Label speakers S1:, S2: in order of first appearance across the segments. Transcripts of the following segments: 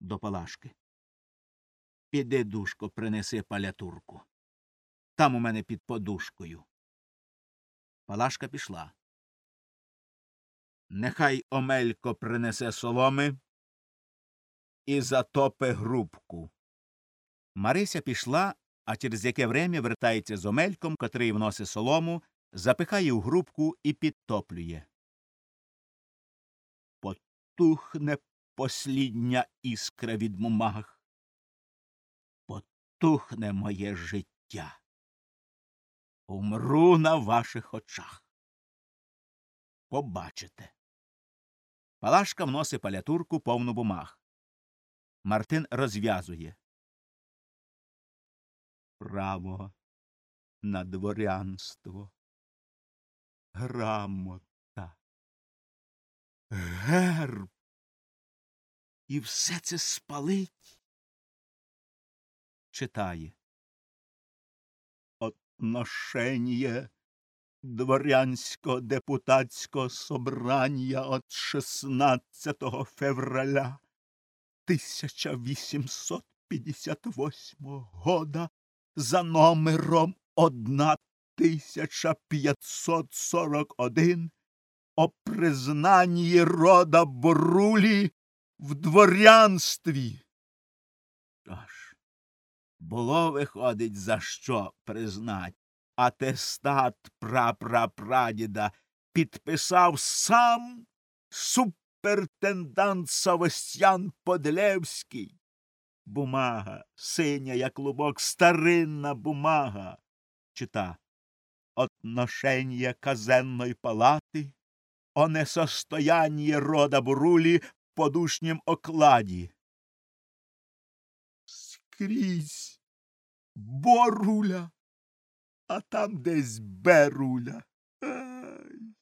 S1: до Палашки. Піди, душко, принеси палятурку. Там у мене під подушкою. Палашка пішла. Нехай Омелько принесе соломи і затопи грубку. Марися пішла, а через яке время вертається з Омельком, котрий вносить солому, запихає у грубку і підтоплює. Потухне послідня іскра від бумаг. Потухне моє життя. Умру на ваших очах. Побачите. Палашка вносить палятурку повну бумаг. Мартин розв'язує. Право на дворянство. Грамота. Герб. І все це спалить. Читає. Отношение дворянського депутатського собрання от 16 февраля 1858 года за номером 1541 о признанні рода Брулі в дворянстві. Аж було виходить, за що признать. Атестат прапрапрадіда підписав сам суперинтендант Савостян Подлевський. Бумага, синя, як клубок, старинна бумага. Чита. Отношение казенной палати о несостоянии рода Бурулі подушнім окладі. Скрізь боруля, а там десь беруля. Ай.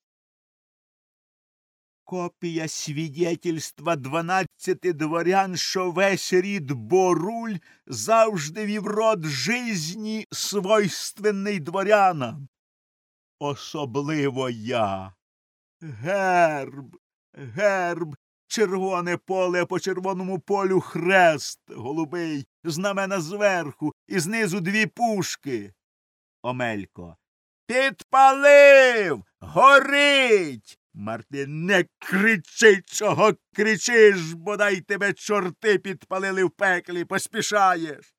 S1: Копія свідетельства дванадцяти дворян, що весь рід Боруль завжди вів род жизні свойственний дворянам. Особливо я. Герб, герб, червоне поле а по червоному полю хрест голубий, знамена зверху, і знизу дві пушки. Омелько. Підпалив. Горить. Мартин, не кричи, чого кричиш, бодай тебе чорти підпалили в пеклі, поспішаєш.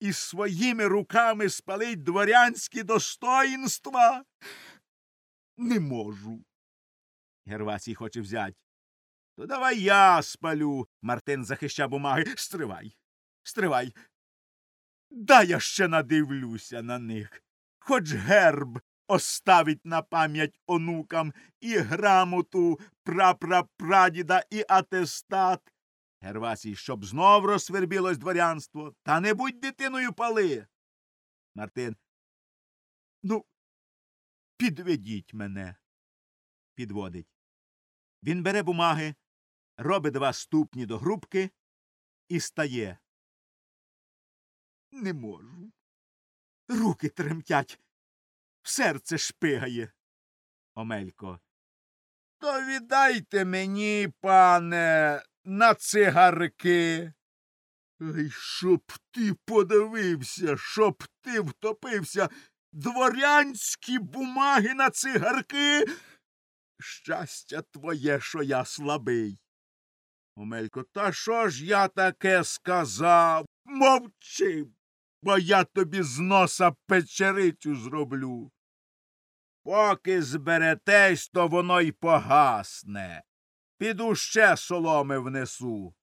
S1: І своїми руками спалить дворянські достоїнства. Не можу. Гервасій хоче взять. То давай я спалю. Мартин захища бумаги. Стривай. Стривай. Дай я ще надивлюся на них. Хоч герб оставить на пам'ять онукам і грамоту прапрапрадіда, і атестат. Гервасій, щоб знов розсвербілось дворянство, та не будь дитиною пали. Мартин. Ну, підведіть мене. Підводить. Він бере бумаги, робить два ступні до грубки і стає. Не можу. Руки тремтять, серце шпигає. Омелько. То віддайте мені, пане, на цигарки. Ай, щоб ти подивився, щоб ти втопився. Дворянські бумаги на цигарки. Щастя твоє, що я слабий. Омелько, та що ж я таке сказав? Мовчи, бо я тобі з носа печерицю зроблю. Поки зберетесь, то воно й погасне. Піду ще соломи внесу.